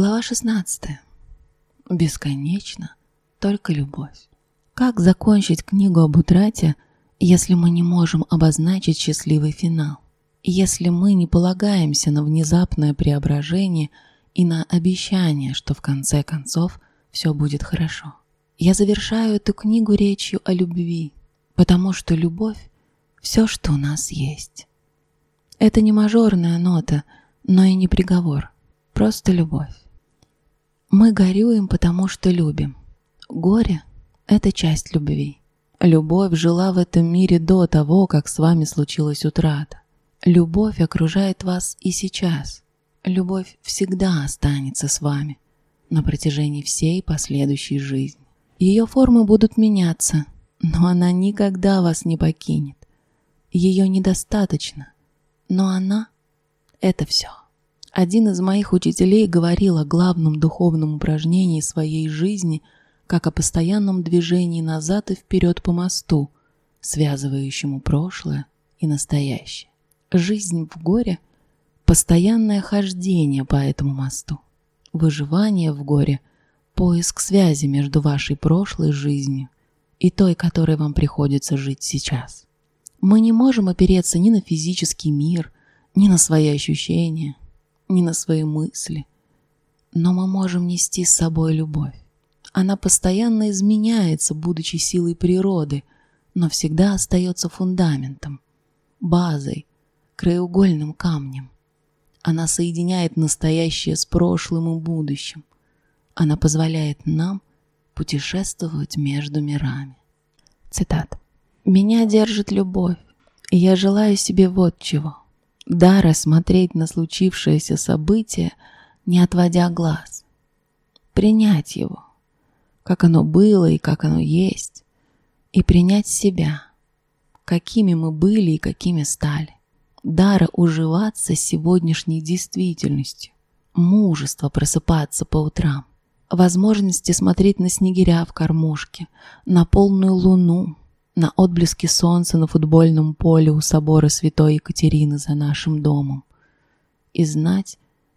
Глава 16. Бесконечно только любовь. Как закончить книгу об утрате, если мы не можем обозначить счастливый финал? Если мы не полагаемся на внезапное преображение и на обещание, что в конце концов все будет хорошо? Я завершаю эту книгу речью о любви, потому что любовь – все, что у нас есть. Это не мажорная нота, но и не приговор – Просто любовь. Мы горюем, потому что любим. Горе – это часть любви. Любовь жила в этом мире до того, как с вами случилась утрата. Любовь окружает вас и сейчас. Любовь всегда останется с вами на протяжении всей последующей жизни. Ее формы будут меняться, но она никогда вас не покинет. Ее недостаточно, но она – это все. Один из моих учителей говорил о главном духовном упражнении своей жизни как о постоянном движении назад и вперед по мосту, связывающему прошлое и настоящее. Жизнь в горе – постоянное хождение по этому мосту. Выживание в горе – поиск связи между вашей прошлой жизнью и той, которой вам приходится жить сейчас. Мы не можем опереться ни на физический мир, ни на свои ощущения – ни на свои мысли. Но мы можем нести с собой любовь. Она постоянно изменяется, будучи силой природы, но всегда остается фундаментом, базой, краеугольным камнем. Она соединяет настоящее с прошлым и будущим. Она позволяет нам путешествовать между мирами. Цитат. «Меня держит любовь, и я желаю себе вот чего – дара смотреть на случившееся событие, не отводя глаз. Принять его, как оно было и как оно есть, и принять себя, какими мы были и какими стали. Дара уживаться с сегодняшней действительностью, мужество просыпаться по утрам, возможности смотреть на снегиря в кормушке, на полную луну, на отблески солнца на футбольном поле у собора Святой Екатерины за нашим домом и знать,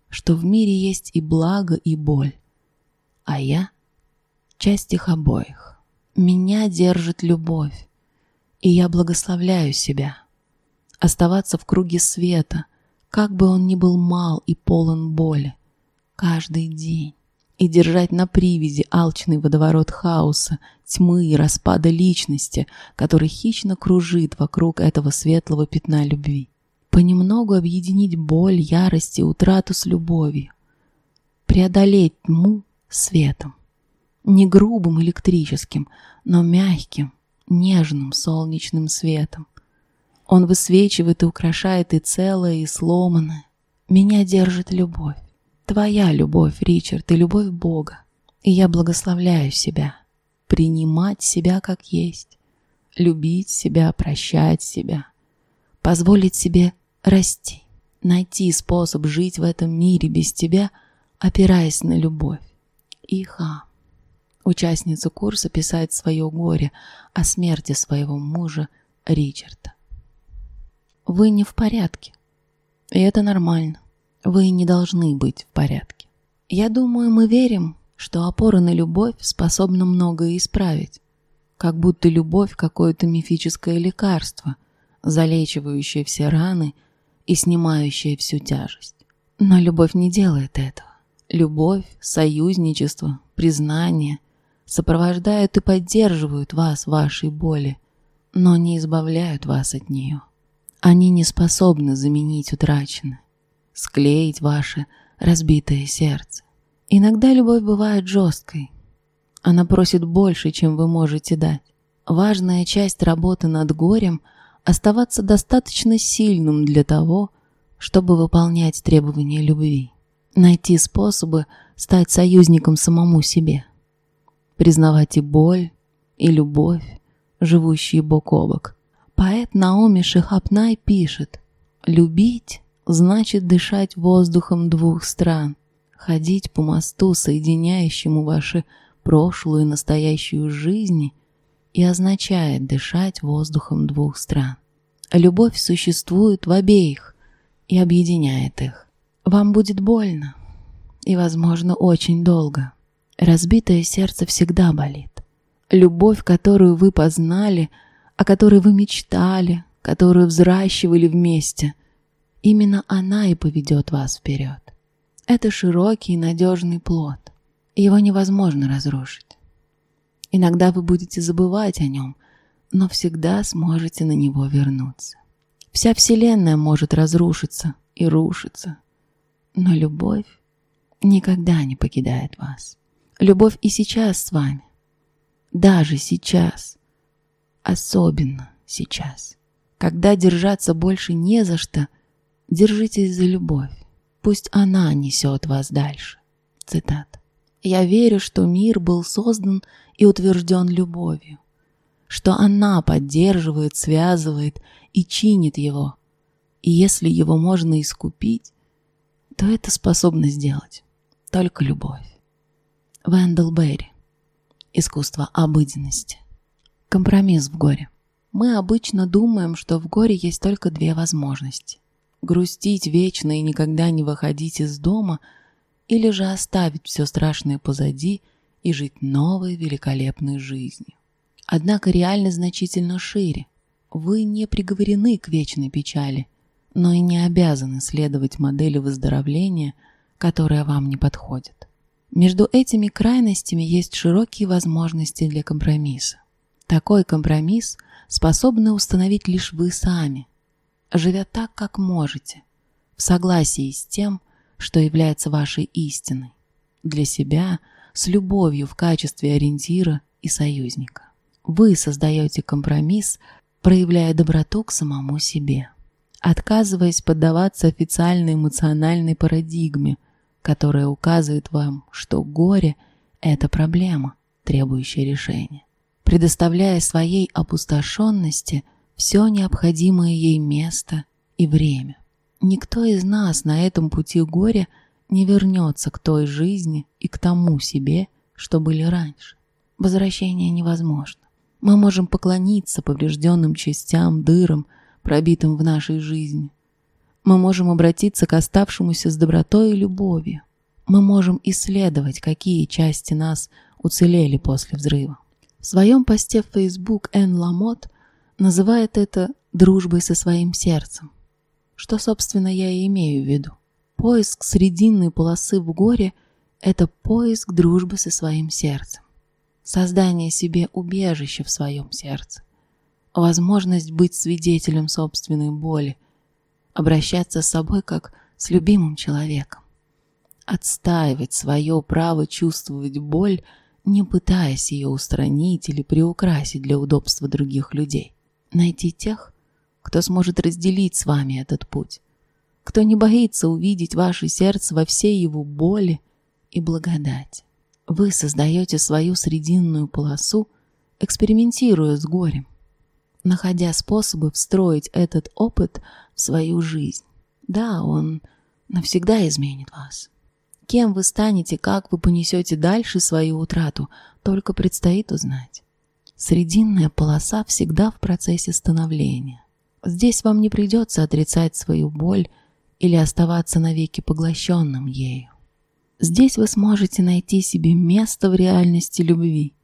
что в мире есть и благо, и боль, а я — часть их обоих. Меня держит любовь, и я благословляю себя. Оставаться в круге света, как бы он ни был мал и полон боли, каждый день и держать на привязи алчный водоворот хаоса, тьмы и распада личности, который хищно кружит вокруг этого светлого пятна любви. Понемногу объединить боль, ярость и утрату с любовью. Преодолеть тьму светом. Не грубым электрическим, но мягким, нежным солнечным светом. Он высвечивает и украшает и целое, и сломанное. Меня держит любовь. Твоя любовь, Ричард, и любовь Бога. И я благословляю себя. Принимать себя как есть. Любить себя, прощать себя. Позволить себе расти. Найти способ жить в этом мире без тебя, опираясь на любовь. Иха. Участница курса писает свое горе о смерти своего мужа Ричарда. Вы не в порядке. И это нормально вы не должны быть в порядке. Я думаю, мы верим, что опора на любовь способна многое исправить, как будто любовь – какое-то мифическое лекарство, залечивающее все раны и снимающее всю тяжесть. Но любовь не делает этого. Любовь, союзничество, признание сопровождают и поддерживают вас в вашей боли, но не избавляют вас от нее. Они не способны заменить утраченное склеить ваше разбитое сердце. Иногда любовь бывает жесткой. Она просит больше, чем вы можете дать. Важная часть работы над горем – оставаться достаточно сильным для того, чтобы выполнять требования любви. Найти способы стать союзником самому себе. Признавать и боль, и любовь, живущие бок о бок. Поэт Наоми Шихапнай пишет «Любить значит дышать воздухом двух стран, ходить по мосту, соединяющему ваши прошлую и настоящую жизни, и означает дышать воздухом двух стран. Любовь существует в обеих и объединяет их. Вам будет больно. и, возможно, очень долго. Разбитое сердце всегда болит. Любовь, которую вы познали, о которой вы мечтали, которую взращивали вместе, именно она и поведет вас вперед. Это широкий и надежный плод. Его невозможно разрушить. Иногда вы будете забывать о нем, но всегда сможете на него вернуться. Вся Вселенная может разрушиться и рушиться, но любовь никогда не покидает вас. Любовь и сейчас с вами. Даже сейчас. Особенно сейчас. Когда держаться больше не за что, держитесь за любовь. Пусть она несет вас дальше. Цитата. «Я верю, что мир был создан и утвержден любовью, что она поддерживает, связывает и чинит его, и если его можно искупить, то это способно сделать только любовь». Вендел Берри. Искусство обыденности. Компромисс в горе. Мы обычно думаем, что в горе есть только две возможности грустить вечно и никогда не выходить из дома, или же оставить все страшное позади и жить новой великолепной жизнью. Однако реальность значительно шире. Вы не приговорены к вечной печали, но и не обязаны следовать модели выздоровления, которая вам не подходит. Между этими крайностями есть широкие возможности для компромисса. Такой компромисс способны установить лишь вы сами, живя так, как можете, в согласии с тем, что является вашей истиной, для себя, с любовью в качестве ориентира и союзника. Вы создаете компромисс, проявляя доброту к самому себе, отказываясь поддаваться официальной эмоциональной парадигме, которая указывает вам, что горе – это проблема, требующая решения. Предоставляя своей опустошенности – все необходимое ей место и время. Никто из нас на этом пути горя не вернется к той жизни и к тому себе, что были раньше. Возвращение невозможно. Мы можем поклониться поврежденным частям, дырам, пробитым в нашей жизни. Мы можем обратиться к оставшемуся с добротой и любовью. Мы можем исследовать, какие части нас уцелели после взрыва. В своем посте в Facebook Энн Ламот – называет это дружбой со своим сердцем. Что, собственно, я и имею в виду. Поиск срединной полосы в горе – это поиск дружбы со своим сердцем. Создание себе убежища в своем сердце. Возможность быть свидетелем собственной боли. Обращаться с собой как с любимым человеком. Отстаивать свое право чувствовать боль, не пытаясь ее устранить или приукрасить для удобства других людей найти тех, кто сможет разделить с вами этот путь, кто не боится увидеть ваше сердце во всей его боли и благодать. Вы создаете свою срединную полосу, экспериментируя с горем, находя способы встроить этот опыт в свою жизнь. Да, он навсегда изменит вас. Кем вы станете, как вы понесете дальше свою утрату, только предстоит узнать. Срединная полоса всегда в процессе становления. Здесь вам не придется отрицать свою боль или оставаться навеки поглощенным ею. Здесь вы сможете найти себе место в реальности любви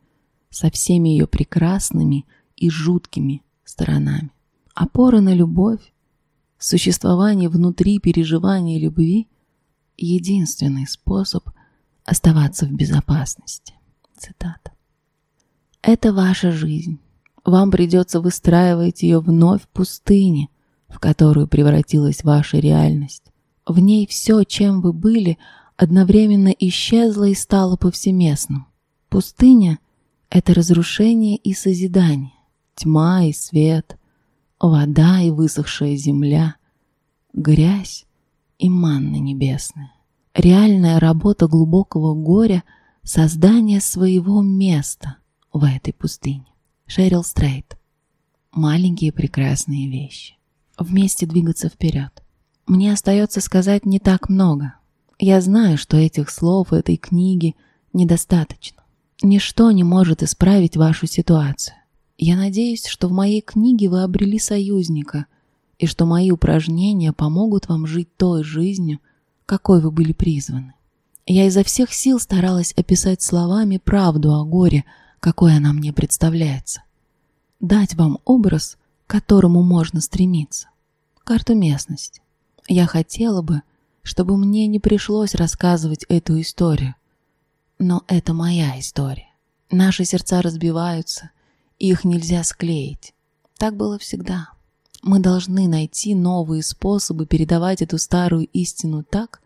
со всеми ее прекрасными и жуткими сторонами. Опора на любовь, существование внутри переживания любви – единственный способ оставаться в безопасности. Цитата. Это ваша жизнь. Вам придется выстраивать ее вновь в пустыне, в которую превратилась ваша реальность. В ней все, чем вы были, одновременно исчезло и стало повсеместным. Пустыня — это разрушение и созидание, тьма и свет, вода и высохшая земля, грязь и манна небесная. Реальная работа глубокого горя — создание своего места — в этой пустыне. Шерил Стрейт. Маленькие прекрасные вещи. Вместе двигаться вперед. Мне остается сказать не так много. Я знаю, что этих слов этой книги недостаточно. Ничто не может исправить вашу ситуацию. Я надеюсь, что в моей книге вы обрели союзника, и что мои упражнения помогут вам жить той жизнью, какой вы были призваны. Я изо всех сил старалась описать словами правду о горе, какой она мне представляется. Дать вам образ, к которому можно стремиться. Карту местности. Я хотела бы, чтобы мне не пришлось рассказывать эту историю. Но это моя история. Наши сердца разбиваются, их нельзя склеить. Так было всегда. Мы должны найти новые способы передавать эту старую истину так,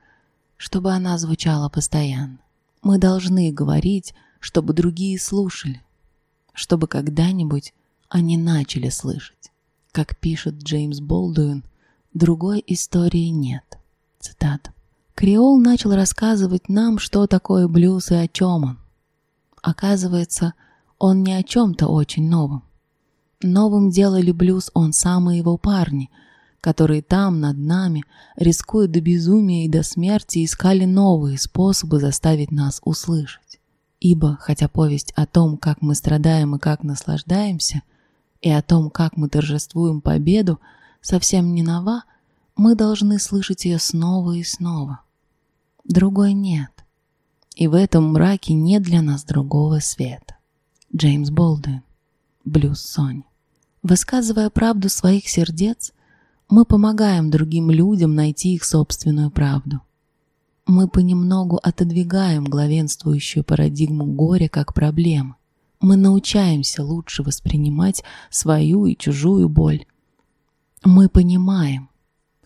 чтобы она звучала постоянно. Мы должны говорить, чтобы другие слушали, чтобы когда-нибудь они начали слышать. Как пишет Джеймс Болдуин, другой истории нет. Цитата. Креол начал рассказывать нам, что такое блюз и о чем он. Оказывается, он не о чем-то очень новом. Новым делали блюз он сам и его парни, которые там, над нами, рискуя до безумия и до смерти, искали новые способы заставить нас услышать. Ибо, хотя повесть о том, как мы страдаем и как наслаждаемся, и о том, как мы торжествуем победу, совсем не нова, мы должны слышать ее снова и снова. Другой нет. И в этом мраке нет для нас другого света. Джеймс Болдуин. Блюз Сони. Высказывая правду своих сердец, мы помогаем другим людям найти их собственную правду. Мы понемногу отодвигаем главенствующую парадигму горя как проблемы. Мы научаемся лучше воспринимать свою и чужую боль. Мы понимаем,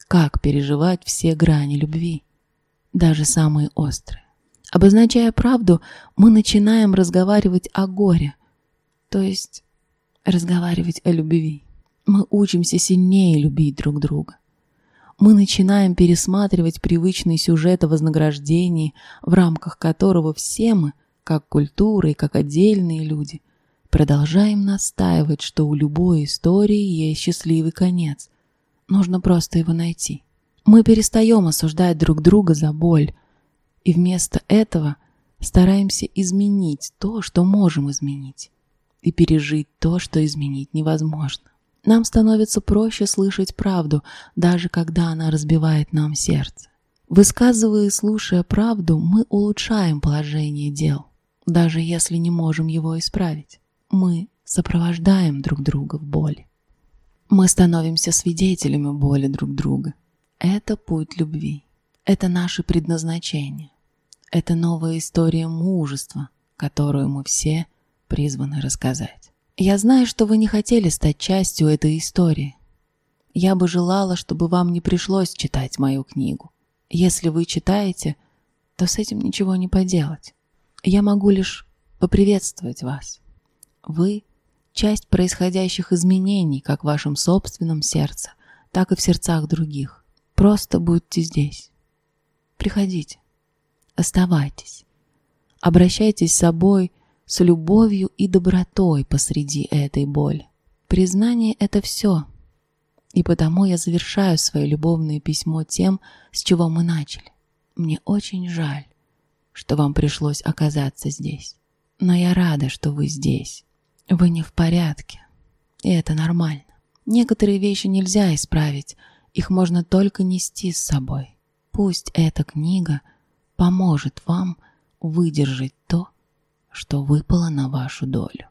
как переживать все грани любви, даже самые острые. Обозначая правду, мы начинаем разговаривать о горе, то есть разговаривать о любви. Мы учимся сильнее любить друг друга. Мы начинаем пересматривать привычный сюжет о вознаграждении, в рамках которого все мы, как культура и как отдельные люди, продолжаем настаивать, что у любой истории есть счастливый конец. Нужно просто его найти. Мы перестаем осуждать друг друга за боль, и вместо этого стараемся изменить то, что можем изменить и пережить то, что изменить невозможно. Нам становится проще слышать правду, даже когда она разбивает нам сердце. Высказывая и слушая правду, мы улучшаем положение дел, даже если не можем его исправить. Мы сопровождаем друг друга в боли. Мы становимся свидетелями боли друг друга. Это путь любви. Это наше предназначение. Это новая история мужества, которую мы все призваны рассказать. Я знаю, что вы не хотели стать частью этой истории. Я бы желала, чтобы вам не пришлось читать мою книгу. Если вы читаете, то с этим ничего не поделать. Я могу лишь поприветствовать вас. Вы – часть происходящих изменений как в вашем собственном сердце, так и в сердцах других. Просто будьте здесь. Приходите. Оставайтесь. Обращайтесь с собой – с любовью и добротой посреди этой боли. Признание — это все. И потому я завершаю свое любовное письмо тем, с чего мы начали. Мне очень жаль, что вам пришлось оказаться здесь. Но я рада, что вы здесь. Вы не в порядке. И это нормально. Некоторые вещи нельзя исправить, их можно только нести с собой. Пусть эта книга поможет вам выдержать то, что выпало на вашу долю.